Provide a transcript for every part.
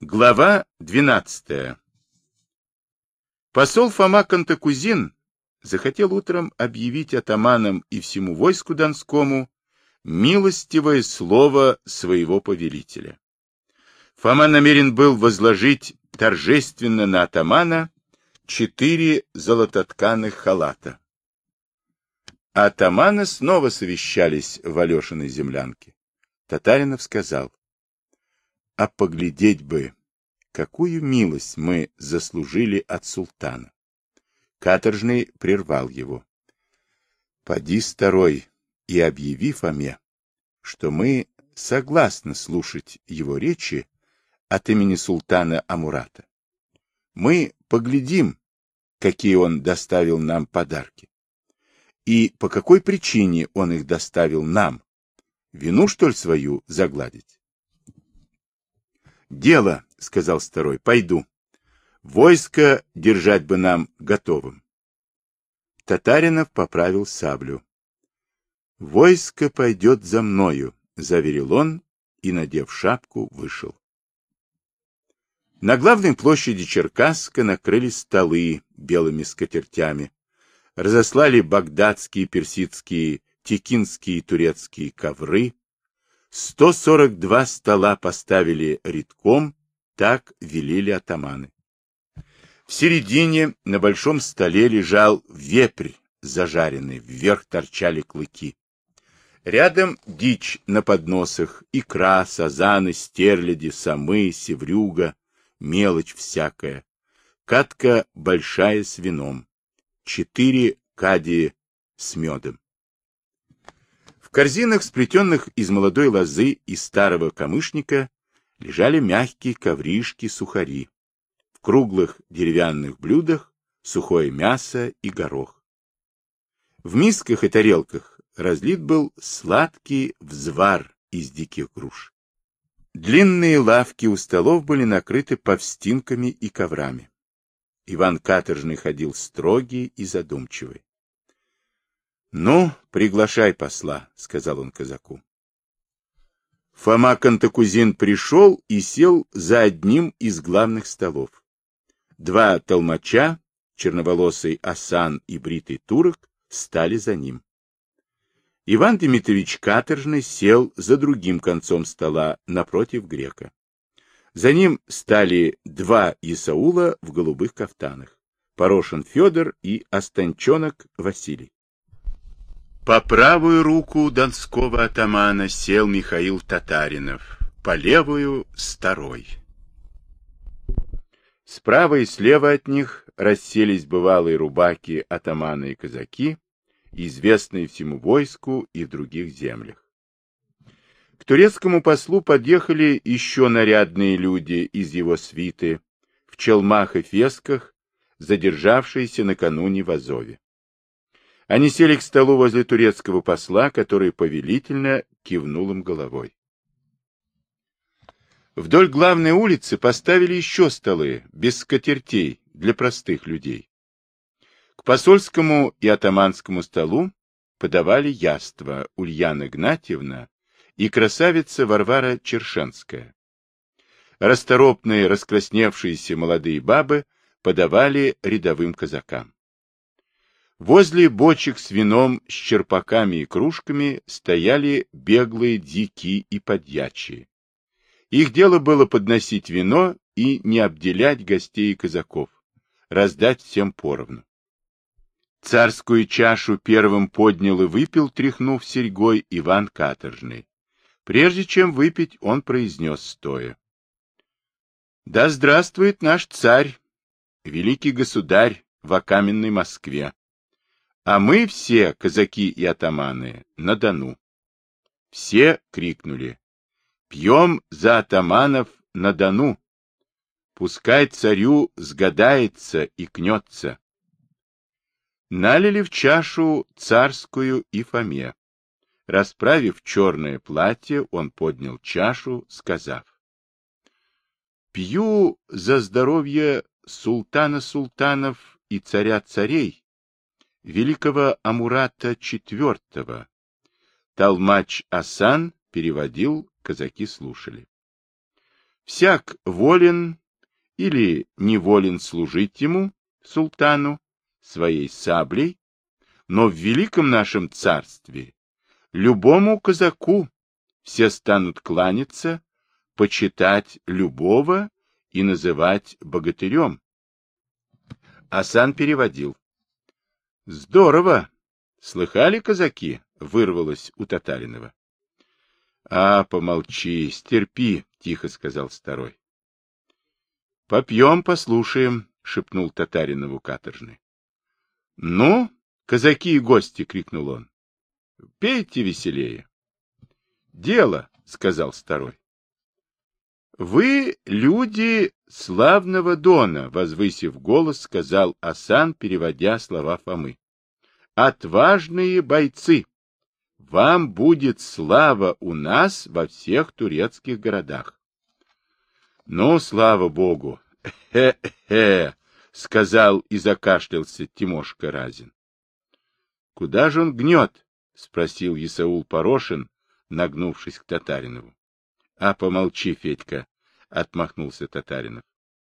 Глава 12. Посол Фома Кантакузин захотел утром объявить атаманам и всему войску Донскому милостивое слово своего повелителя. Фома намерен был возложить торжественно на атамана четыре золототканых халата. Атаманы снова совещались в Алешиной землянке. Татаринов сказал, а поглядеть бы, какую милость мы заслужили от султана. Каторжный прервал его. Поди старой и объяви Фоме, что мы согласны слушать его речи от имени султана Амурата. Мы поглядим, какие он доставил нам подарки. И по какой причине он их доставил нам? Вину, что ли, свою загладить? Дело, — сказал старой, — пойду. Войско держать бы нам готовым. Татаринов поправил саблю. Войско пойдет за мною, — заверил он и, надев шапку, вышел. На главной площади Черкасска накрыли столы белыми скатертями, разослали багдадские, персидские, текинские и турецкие ковры, 142 стола поставили редком, так велели атаманы. В середине на большом столе лежал вепрь зажаренный, вверх торчали клыки. Рядом дичь на подносах, икра, сазаны, стерляди, самы, севрюга, мелочь всякая. Катка большая с вином. Четыре кадии с медом корзинах, сплетенных из молодой лозы и старого камышника, лежали мягкие ковришки-сухари. В круглых деревянных блюдах сухое мясо и горох. В мисках и тарелках разлит был сладкий взвар из диких груш. Длинные лавки у столов были накрыты повстинками и коврами. Иван Каторжный ходил строгий и задумчивый. Ну, приглашай посла, сказал он казаку. Фома Кантакузин пришел и сел за одним из главных столов. Два толмача, черноволосый Асан и бритый турок, стали за ним. Иван Дмитриевич Каторжный сел за другим концом стола напротив грека. За ним стали два Исаула в голубых кафтанах, Порошин Федор и Останчонок Василий. По правую руку донского атамана сел Михаил Татаринов, по левую — Старой. Справа и слева от них расселись бывалые рубаки, атаманы и казаки, известные всему войску и в других землях. К турецкому послу подъехали еще нарядные люди из его свиты, в челмах и фесках, задержавшиеся накануне в Азове. Они сели к столу возле турецкого посла, который повелительно кивнул им головой. Вдоль главной улицы поставили еще столы, без скатертей, для простых людей. К посольскому и атаманскому столу подавали яства Ульяна Игнатьевна и красавица Варвара Чершенская. Расторопные, раскрасневшиеся молодые бабы подавали рядовым казакам. Возле бочек с вином, с черпаками и кружками стояли беглые дики и подьячие. Их дело было подносить вино и не обделять гостей и казаков, раздать всем поровну. Царскую чашу первым поднял и выпил, тряхнув серьгой, Иван Каторжный. Прежде чем выпить, он произнес стоя. Да здравствует наш царь, великий государь в окаменной Москве! А мы все, казаки и атаманы, на Дону. Все крикнули. Пьем за атаманов на Дону. Пускай царю сгадается и кнется. Налили в чашу царскую и Фоме. Расправив черное платье, он поднял чашу, сказав. Пью за здоровье султана султанов и царя царей, великого Амурата IV. Талмач Асан переводил, казаки слушали. всяк волен или неволен служить ему, султану, своей саблей, но в великом нашем царстве любому казаку все станут кланяться, почитать любого и называть богатырем. Асан переводил. Здорово! Слыхали, казаки? Вырвалось у Татаринова. А, помолчи, стерпи, тихо сказал старой. Попьем, послушаем, шепнул Татаринову каторжный. Ну, казаки и гости, крикнул он. Пейте веселее. Дело, сказал старой. Вы люди славного Дона, возвысив голос, сказал Асан, переводя слова Фомы. Отважные бойцы! Вам будет слава у нас во всех турецких городах. Ну, слава богу! Хе-хе! сказал и закашлялся Тимошка Разин. Куда же он гнет? спросил Исаул Порошин, нагнувшись к Татаринову. — А помолчи, Федька, — отмахнулся Татаринов.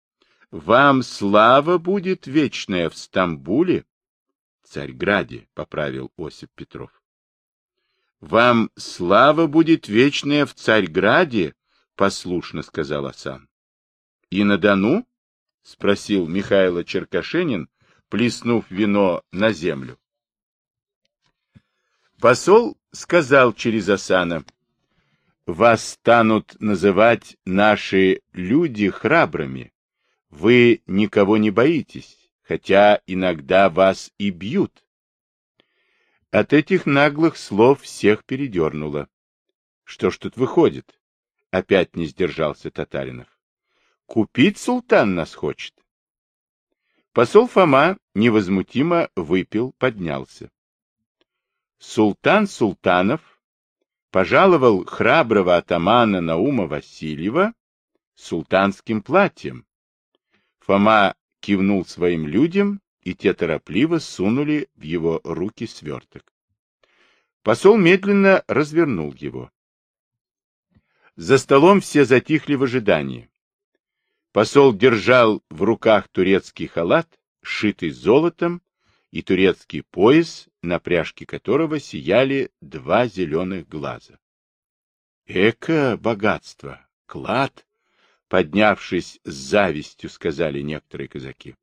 — Вам слава будет вечная в Стамбуле? — Царьграде, — поправил Осип Петров. — Вам слава будет вечная в Царьграде? — послушно сказал Асан. — И на Дону? — спросил Михайло Черкашенин, плеснув вино на землю. Посол сказал через Асана — вас станут называть наши люди храбрыми. Вы никого не боитесь, хотя иногда вас и бьют. От этих наглых слов всех передернуло. Что ж тут выходит? Опять не сдержался Татаринов. Купить султан нас хочет. Посол Фома невозмутимо выпил, поднялся. Султан Султанов пожаловал храброго атамана Наума Васильева султанским платьем. Фома кивнул своим людям, и те торопливо сунули в его руки сверток. Посол медленно развернул его. За столом все затихли в ожидании. Посол держал в руках турецкий халат, сшитый золотом, и турецкий пояс, на пряжке которого сияли два зеленых глаза. Эко богатство, клад, поднявшись с завистью, сказали некоторые казаки.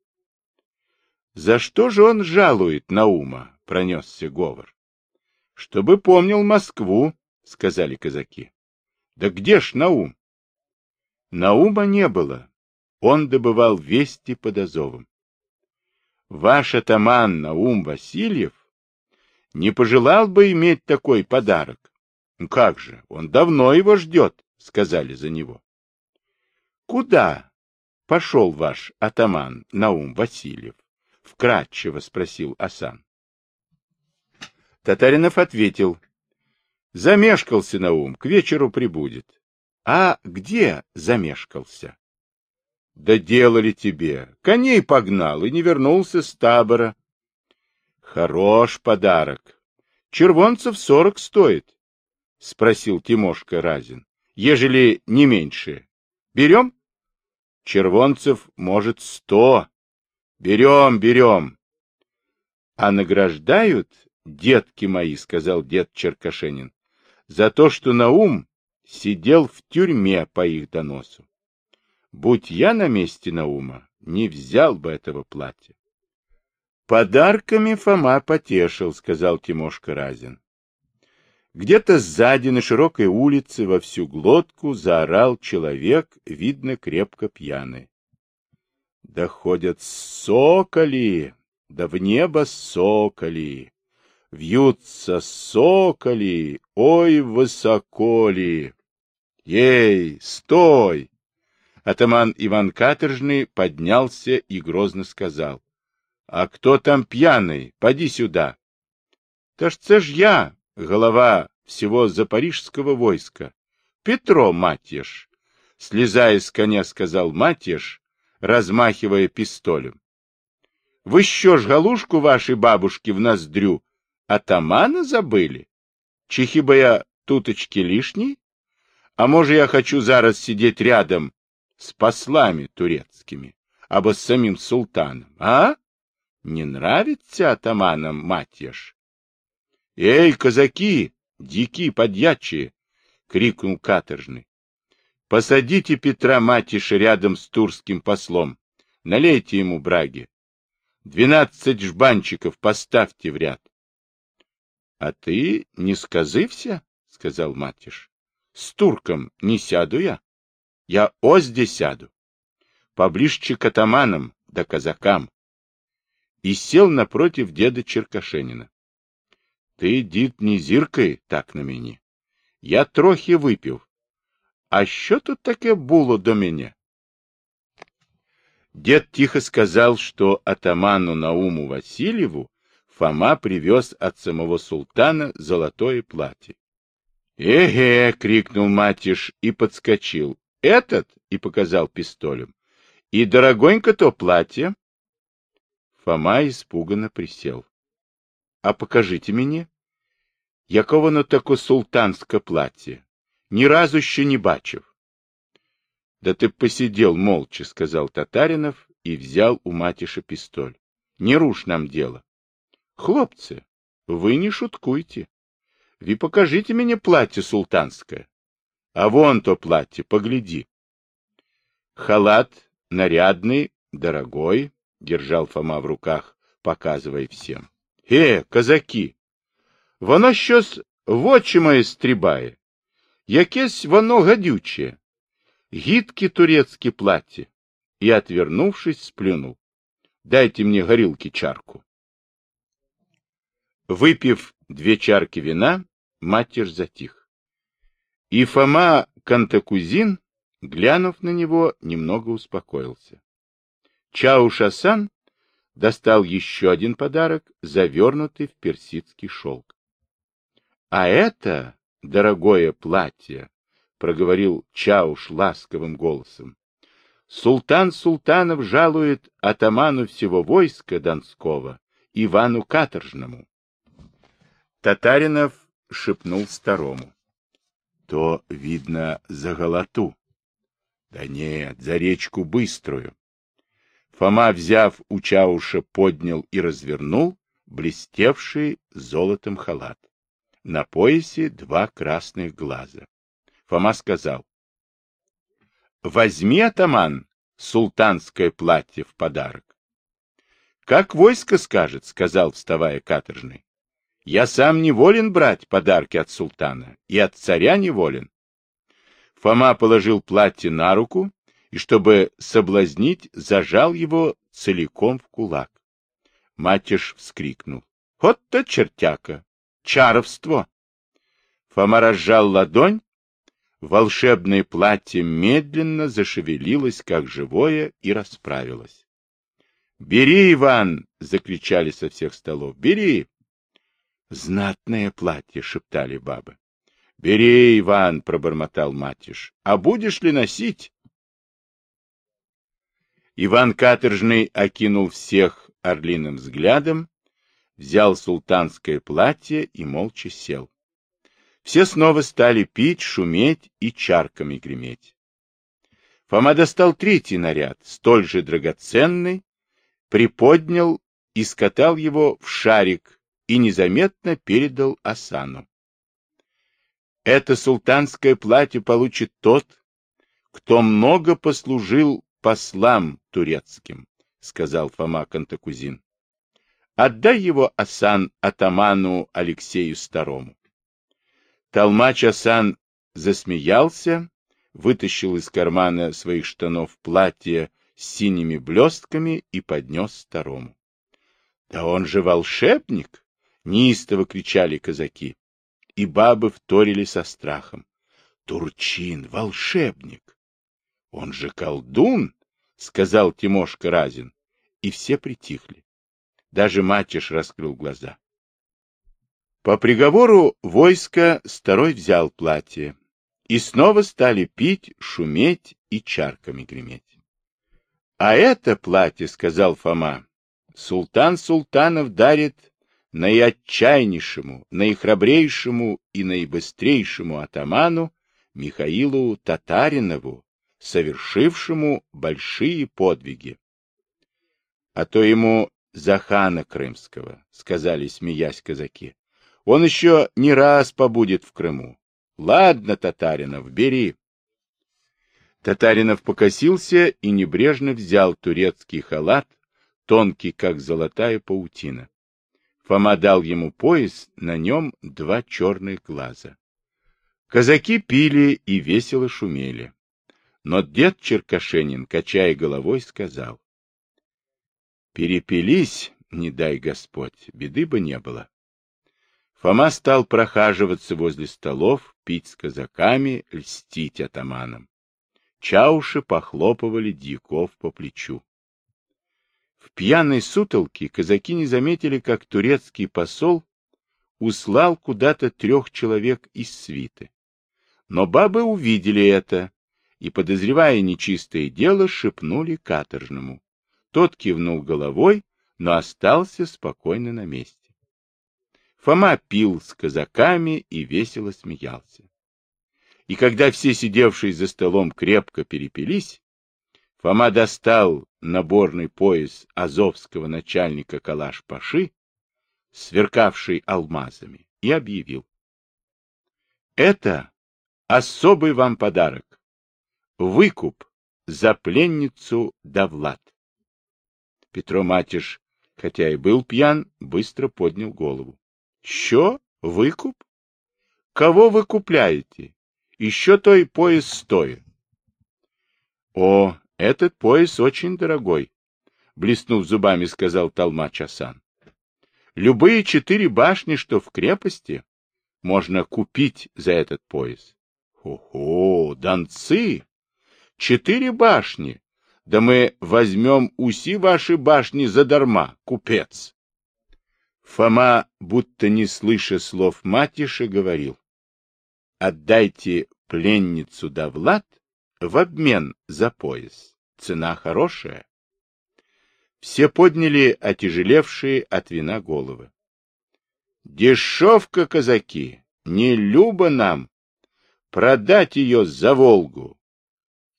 За что же он жалует Наума? пронесся говор. Чтобы помнил Москву, сказали казаки. Да где ж Наум? Наума не было. Он добывал вести под Азовом ваш атаман Наум Васильев не пожелал бы иметь такой подарок. Ну как же, он давно его ждет, сказали за него. Куда пошел ваш атаман Наум Васильев? Вкратчиво спросил Асан. Татаринов ответил. Замешкался Наум, к вечеру прибудет. А где замешкался? Да делали тебе. Коней погнал и не вернулся с табора. Хорош подарок. Червонцев сорок стоит, — спросил Тимошка Разин. Ежели не меньше. Берем? Червонцев, может, сто. Берем, берем. А награждают, детки мои, — сказал дед Черкашенин, — за то, что Наум сидел в тюрьме по их доносу. Будь я на месте Наума, не взял бы этого платья. Подарками Фома потешил, сказал Тимошка Разин. Где-то сзади на широкой улице во всю глотку заорал человек, видно, крепко пьяный. Да ходят соколи, да в небо соколи, вьются соколи, ой, высоко ли. Ей, стой! Атаман Иван Каторжный поднялся и грозно сказал. — А кто там пьяный? Поди сюда. — Та ж це ж я, голова всего запорижского войска. Петро Матьеш. Слезая с коня, сказал Матьеш, размахивая пистолем. — Вы що ж галушку вашей бабушки в ноздрю атамана забыли? Чи хіба я туточки лишний? А може я хочу зараз сидеть рядом с послами турецкими, або с самим султаном, а? Не нравится атаманам матьяш? — Эй, казаки, дикие подьячие! — крикнул каторжный. — Посадите Петра Матиша рядом с турским послом, налейте ему браги. Двенадцать жбанчиков поставьте в ряд. — А ты не сказывся, — сказал Матиш. — С турком не сяду я. Я озде сяду. Поближе к атаманам да казакам. И сел напротив деда Черкашенина. Ты, дід, не зіркай так на мені. Я трохи випив. А що тут таке було до мене? Дед тихо сказал, что атаману Науму Васильеву Фома привез от самого султана золотое платье. «Эге!» — крикнул Матиш и подскочил. «Этот?» — и показал пистолем. «И дорогонько то платье!» Фома испуганно присел. «А покажите мне, яково воно тако султанское платье. Ни разу еще не бачив». «Да ты посидел молча», — сказал Татаринов и взял у Матиша пистоль. «Не рушь нам дело. Хлопцы, вы не шуткуйте. Вы покажите мне платье султанское. А вон то платье, погляди. Халат нарядный, дорогой, держал Фома в руках, показывая всем. Э, казаки, воно щось в очі моє стрибає. Якесь воно гадюче. Гидки турецкие платье. И, отвернувшись, сплюнул. Дайте мне горилки чарку. Выпив две чарки вина, Матиш затих. И Фома Кантакузин, глянув на него, немного успокоился. Чаушасан достал еще один подарок, завернутый в персидский шелк. — А это, дорогое платье, — проговорил Чауш ласковым голосом, — султан Султанов жалует атаману всего войска Донского, Ивану Каторжному. Татаринов шепнул старому. То, видно, за голоту. Да нет, за речку быструю. Фома, взяв у Чауша, поднял и развернул блестевший золотом халат. На поясе два красных глаза. Фома сказал. — Возьми, атаман, султанское платье в подарок. — Как войско скажет, — сказал, вставая каторжный. Я сам не волен брать подарки от султана, и от царя не волен. Фома положил платье на руку и, чтобы соблазнить, зажал его целиком в кулак. Матиш вскрикнул. — Вот-то чертяка! Чаровство! Фома разжал ладонь. Волшебное платье медленно зашевелилось, как живое, и расправилось. — Бери, Иван! — закричали со всех столов. — Бери! Знатное платье, шептали бабы. Бери, Иван, пробормотал Матиш. А будешь ли носить? Иван Каторжный окинул всех орлиным взглядом, взял султанское платье и молча сел. Все снова стали пить, шуметь и чарками греметь. Фома достал третий наряд, столь же драгоценный, приподнял и скатал его в шарик, и незаметно передал Асану. Это султанское платье получит тот, кто много послужил послам турецким, сказал Фома Кантакузин. Отдай его Асан атаману Алексею Старому. Толмач Асан засмеялся, вытащил из кармана своих штанов платье с синими блестками и поднес Старому. — Да он же волшебник! Неистово кричали казаки. И бабы вторили со страхом. Турчин, волшебник! Он же колдун, сказал Тимошка Разин. И все притихли. Даже Матиш раскрыл глаза. По приговору войска старой взял платье. И снова стали пить, шуметь и чарками греметь. — А это платье, — сказал Фома, — султан Султанов дарит наиотчаяннейшему, наихрабрейшему и наибыстрейшему атаману Михаилу Татаринову, совершившему большие подвиги. А то ему за хана крымского, сказали, смеясь казаки. Он еще не раз побудет в Крыму. Ладно, Татаринов, бери. Татаринов покосился и небрежно взял турецкий халат, тонкий, как золотая паутина. Фома дал ему пояс, на нем два черных глаза. Казаки пили и весело шумели. Но дед Черкашенин, качая головой, сказал. Перепились, не дай Господь, беды бы не было. Фома стал прохаживаться возле столов, пить с казаками, льстить атаманам. Чауши похлопывали дьяков по плечу. В пьяной сутолке казаки не заметили, как турецкий посол услал куда-то трех человек из свиты. Но бабы увидели это и, подозревая нечистое дело, шепнули каторжному. Тот кивнул головой, но остался спокойно на месте. Фома пил с казаками и весело смеялся. И когда все сидевшие за столом крепко перепились, Фома достал наборный пояс азовского начальника Калаш-Паши, сверкавший алмазами, и объявил. Это особый вам подарок. Выкуп за пленницу Давлад. Петро Матиш, хотя и был пьян, быстро поднял голову. — Що? Выкуп? Кого вы купляете? Еще той пояс стоит. — О, этот пояс очень дорогой, — блеснув зубами, сказал Талмач Асан. Любые четыре башни, что в крепости, можно купить за этот пояс. Хо-хо, донцы! Четыре башни! Да мы возьмем уси ваши башни задарма, купец! Фома, будто не слыша слов матиши, говорил. Отдайте пленницу Давлад в обмен за пояс. Цена хорошая. Все подняли отяжелевшие от вина головы. Дешевка, казаки, не любо нам. Продать ее за Волгу.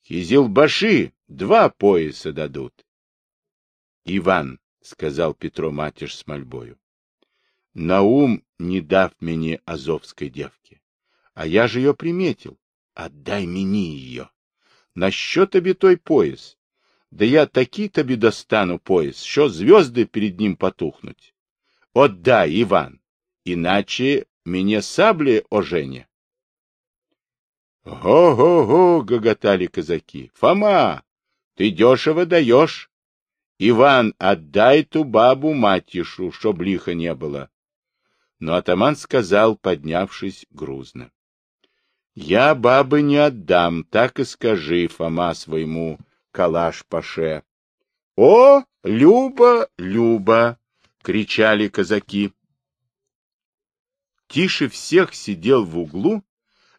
Кизилбаши два пояса дадут. Иван, — сказал Петро Матиш с мольбою, — на ум не дав мне азовской девки. А я же ее приметил. Отдай мне ее. На що тобі той пояс? Да я такий тобі достану пояс, що звезды перед ним потухнуть. Отдай, Иван, иначе мне сабли оженя. Го-го-го, гоготали казаки. Фома, ты дешево даешь. Иван, отдай ту бабу матишу, чтоб лиха не было. Но атаман сказал, поднявшись грузно. Я бабы не отдам, так и скажи, Фома, своему калаш-паше. — О, Люба, Люба! — кричали казаки. Тише всех сидел в углу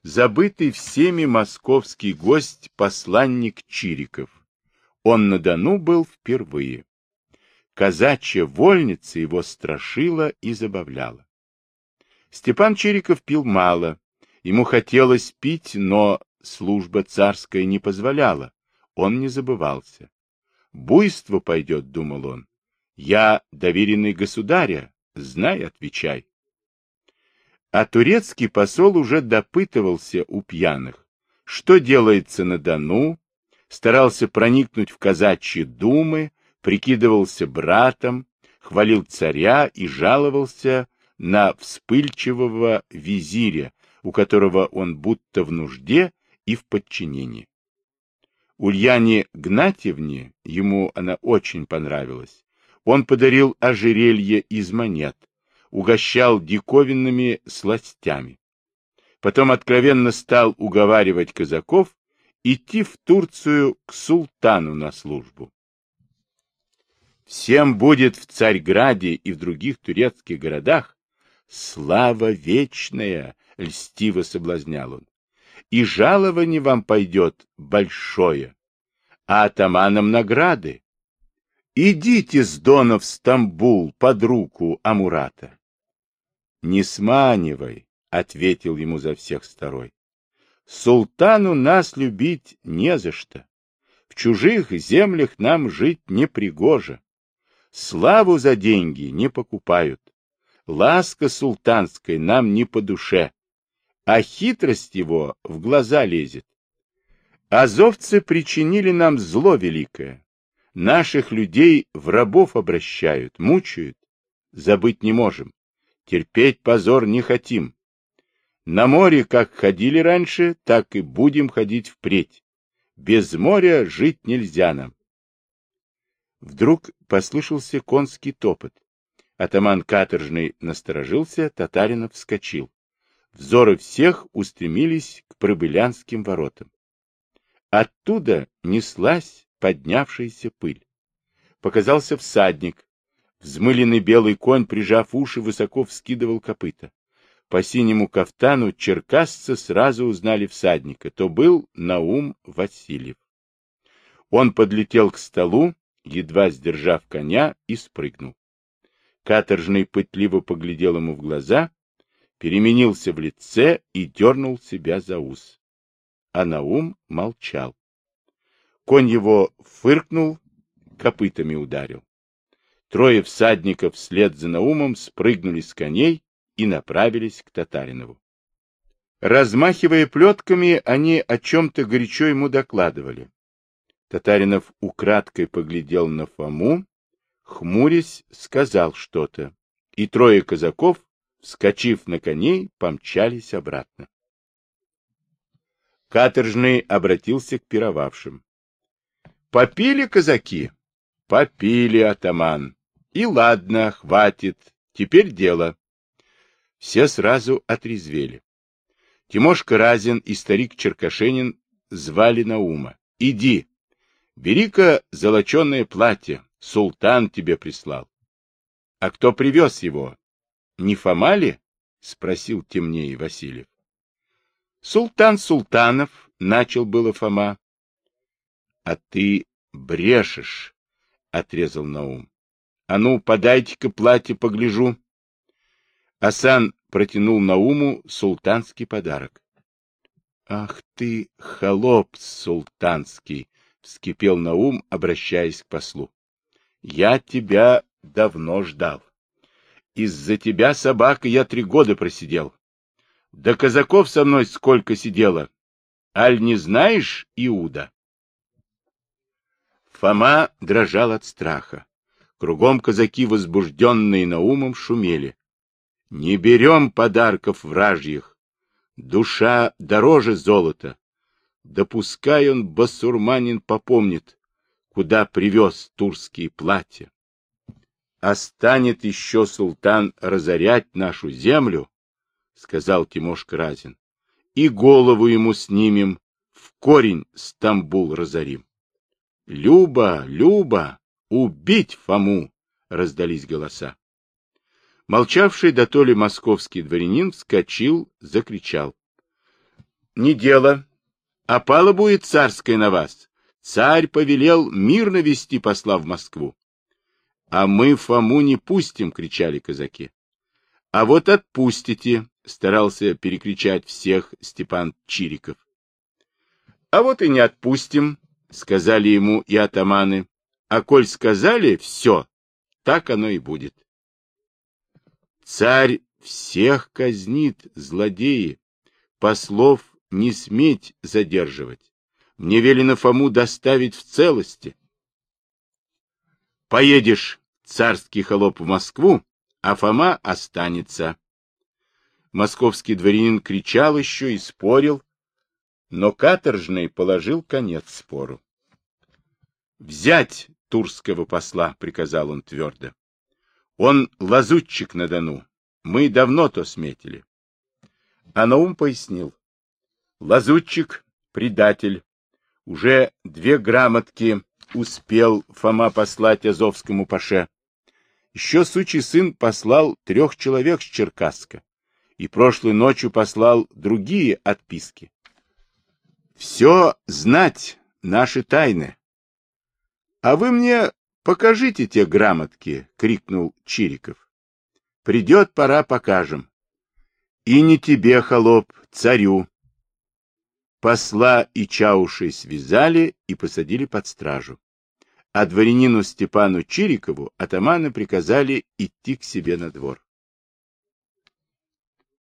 забытый всеми московский гость посланник Чириков. Он на Дону был впервые. Казачья вольница его страшила и забавляла. Степан Чириков пил мало, Ему хотелось пить, но служба царская не позволяла. Он не забывался. Буйство пойдет, думал он. Я доверенный государя, знай, отвечай. А турецкий посол уже допытывался у пьяных, что делается на Дону, старался проникнуть в казачьи думы, прикидывался братом, хвалил царя и жаловался на вспыльчивого визиря, у которого он будто в нужде и в подчинении. Ульяне Гнатьевне, ему она очень понравилась, он подарил ожерелье из монет, угощал диковинными сластями. Потом откровенно стал уговаривать казаков идти в Турцию к султану на службу. Всем будет в Царьграде и в других турецких городах слава вечная, — льстиво соблазнял он. — И жалование вам пойдет большое, а атаманам награды. Идите с Дона в Стамбул под руку Амурата. — Не сманивай, — ответил ему за всех старой. Султану нас любить не за что. В чужих землях нам жить не пригоже. Славу за деньги не покупают. Ласка султанской нам не по душе, а хитрость его в глаза лезет. Азовцы причинили нам зло великое. Наших людей в рабов обращают, мучают. Забыть не можем. Терпеть позор не хотим. На море как ходили раньше, так и будем ходить впредь. Без моря жить нельзя нам. Вдруг послышался конский топот. Атаман каторжный насторожился, Татаринов вскочил. Взоры всех устремились к Пробылянским воротам. Оттуда неслась поднявшаяся пыль. Показался всадник. Взмыленный белый конь, прижав уши, высоко вскидывал копыта. По синему кафтану черкасцы сразу узнали всадника. То был Наум Васильев. Он подлетел к столу, едва сдержав коня, и спрыгнул. Каторжный пытливо поглядел ему в глаза, переменился в лице и дернул себя за ус. А Наум молчал. Конь его фыркнул, копытами ударил. Трое всадников вслед за Наумом спрыгнули с коней и направились к Татаринову. Размахивая плетками, они о чем-то горячо ему докладывали. Татаринов украдкой поглядел на Фому, хмурясь, сказал что-то, и трое казаков, вскочив на коней, помчались обратно. Каторжный обратился к пировавшим. — Попили казаки? — Попили, атаман. И ладно, хватит. Теперь дело. Все сразу отрезвели. Тимошка Разин и старик Черкашенин звали Наума. — Иди, бери-ка золоченое платье, султан тебе прислал. — А кто привез его? Не Фома ли? — спросил темнее Васильев. — Султан Султанов, — начал было Фома. — А ты брешешь, — отрезал Наум. — А ну, подайте-ка платье, погляжу. Асан протянул Науму султанский подарок. — Ах ты, холоп султанский! — вскипел Наум, обращаясь к послу. — Я тебя давно ждал. Из-за тебя, собака, я три года просидел. Да казаков со мной сколько сидело. Аль не знаешь, Иуда? Фома дрожал от страха. Кругом казаки, возбужденные Наумом, шумели. Не берем подарков вражьих. Душа дороже золота. Да пускай он, басурманин, попомнит, куда привез турские платья. А станет еще султан разорять нашу землю, — сказал Тимошка Разин, — и голову ему снимем, в корень Стамбул разорим. — Люба, Люба, убить Фому! — раздались голоса. Молчавший до то ли московский дворянин вскочил, закричал. — Не дело, опала будет царская на вас. Царь повелел мирно вести посла в Москву. — А мы Фому не пустим, — кричали казаки. — А вот отпустите, — старался перекричать всех Степан Чириков. — А вот и не отпустим, — сказали ему и атаманы. А коль сказали все, так оно и будет. Царь всех казнит, злодеи, послов не сметь задерживать. Мне велено Фому доставить в целости. Поедешь, царский холоп, в Москву, а Фома останется. Московский дворянин кричал еще и спорил, но каторжный положил конец спору. «Взять турского посла», — приказал он твердо. «Он лазутчик на Дону. Мы давно то сметили». А Наум пояснил. «Лазутчик, предатель. Уже две грамотки успел Фома послать Азовскому паше. Еще сучий сын послал трех человек с Черкасска, и прошлой ночью послал другие отписки. Все знать наши тайны. — А вы мне покажите те грамотки, — крикнул Чириков. — Придет пора, покажем. И не тебе, холоп, царю. Посла и чаушей связали и посадили под стражу. А дворянину Степану Чирикову атаманы приказали идти к себе на двор.